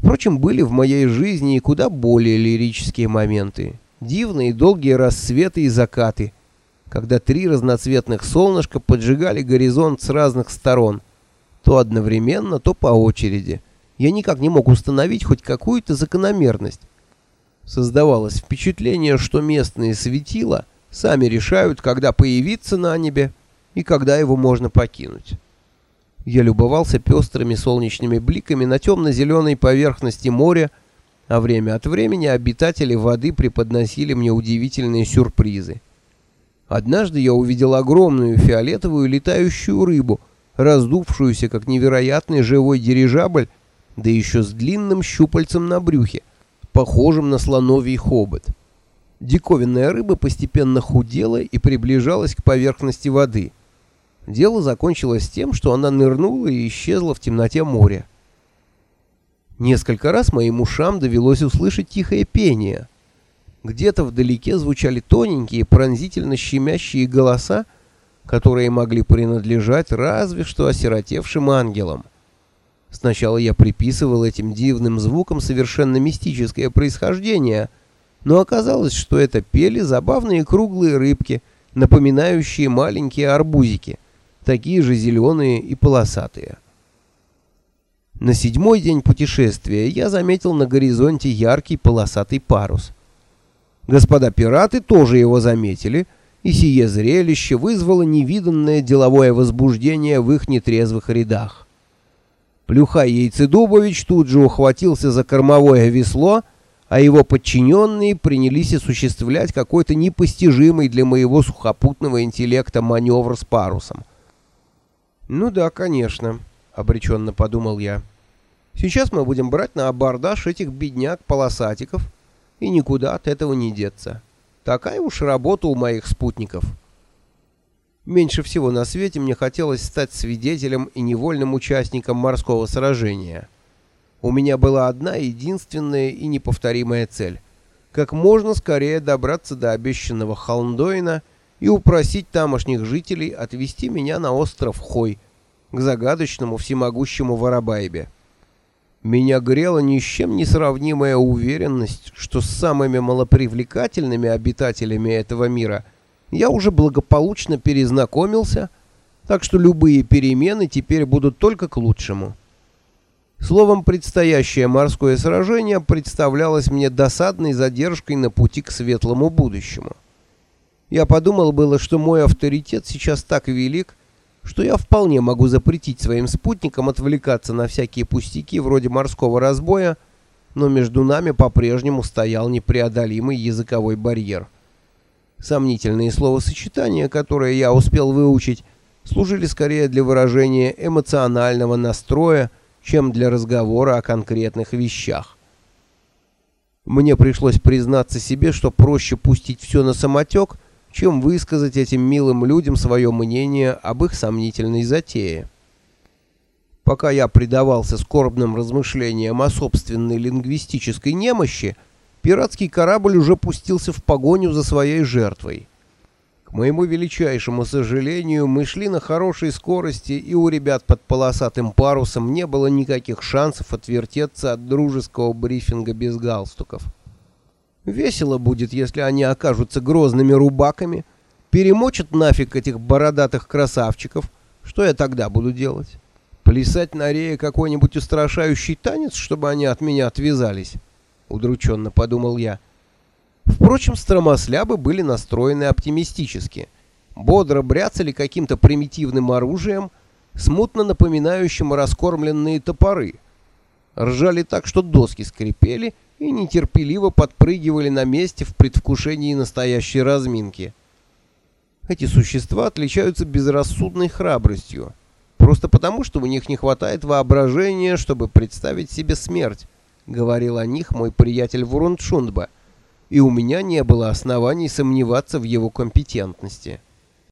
Впрочем, были в моей жизни и куда более лирические моменты. Дивные долгие рассветы и закаты, когда три разноцветных солнышка поджигали горизонт с разных сторон, то одновременно, то по очереди. Я никак не мог установить хоть какую-то закономерность. Создавалось впечатление, что местные светила сами решают, когда появиться на небе и когда его можно покинуть. Я любовался пестрыми солнечными бликами на темно-зеленой поверхности моря, а время от времени обитатели воды преподносили мне удивительные сюрпризы. Однажды я увидел огромную фиолетовую летающую рыбу, раздувшуюся как невероятный живой дирижабль, да еще с длинным щупальцем на брюхе, похожим на слоновий хобот. Диковинная рыба постепенно худела и приближалась к поверхности воды — Дело закончилось тем, что она нырнула и исчезла в темноте моря. Несколько раз моим ушам довелось услышать тихое пение. Где-то вдалеке звучали тоненькие, пронзительно щемящие голоса, которые могли принадлежать разве что осиротевшим ангелам. Сначала я приписывал этим дивным звукам совершенно мистическое происхождение, но оказалось, что это пели забавные круглые рыбки, напоминающие маленькие арбузики — такие же зеленые и полосатые. На седьмой день путешествия я заметил на горизонте яркий полосатый парус. Господа пираты тоже его заметили, и сие зрелище вызвало невиданное деловое возбуждение в их нетрезвых рядах. Плюхай Яйцедубович тут же ухватился за кормовое весло, а его подчиненные принялись осуществлять какой-то непостижимый для моего сухопутного интеллекта маневр с парусом. «Ну да, конечно», — обреченно подумал я. «Сейчас мы будем брать на абордаж этих бедняк-полосатиков, и никуда от этого не деться. Такая уж работа у моих спутников». Меньше всего на свете мне хотелось стать свидетелем и невольным участником морского сражения. У меня была одна единственная и неповторимая цель — как можно скорее добраться до обещанного Холмдойна и упросить тамошних жителей отвезти меня на остров Хой, к загадочному всемогущему Воробайбе. Меня грела ни с чем не сравнимая уверенность, что с самыми малопривлекательными обитателями этого мира я уже благополучно перезнакомился, так что любые перемены теперь будут только к лучшему. Словом, предстоящее морское сражение представлялось мне досадной задержкой на пути к светлому будущему. Я подумал было, что мой авторитет сейчас так велик, что я вполне могу запретить своим спутникам отвлекаться на всякие пустяки вроде морского разбоя, но между нами по-прежнему стоял непреодолимый языковой барьер. Сомнительные словосочетания, которые я успел выучить, служили скорее для выражения эмоционального настроя, чем для разговора о конкретных вещах. Мне пришлось признаться себе, что проще пустить все на самотек — чем высказать этим милым людям свое мнение об их сомнительной затее. Пока я предавался скорбным размышлениям о собственной лингвистической немощи, пиратский корабль уже пустился в погоню за своей жертвой. К моему величайшему сожалению, мы шли на хорошей скорости, и у ребят под полосатым парусом не было никаких шансов отвертеться от дружеского брифинга без галстуков. Весело будет, если они окажутся грозными рубаками, перемочат нафиг этих бородатых красавчиков. Что я тогда буду делать? Плясать на рее какой-нибудь устрашающий танец, чтобы они от меня отвязались? Удрученно подумал я. Впрочем, стромослябы были настроены оптимистически. Бодро бряцали каким-то примитивным оружием, смутно напоминающим раскормленные топоры. Ржали так, что доски скрипели, и нетерпеливо подпрыгивали на месте в предвкушении настоящей разминки. Эти существа отличаются безрассудной храбростью, просто потому, что у них не хватает воображения, чтобы представить себе смерть, говорил о них мой приятель Вурундшундба, и у меня не было оснований сомневаться в его компетентности.